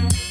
Mm-hmm.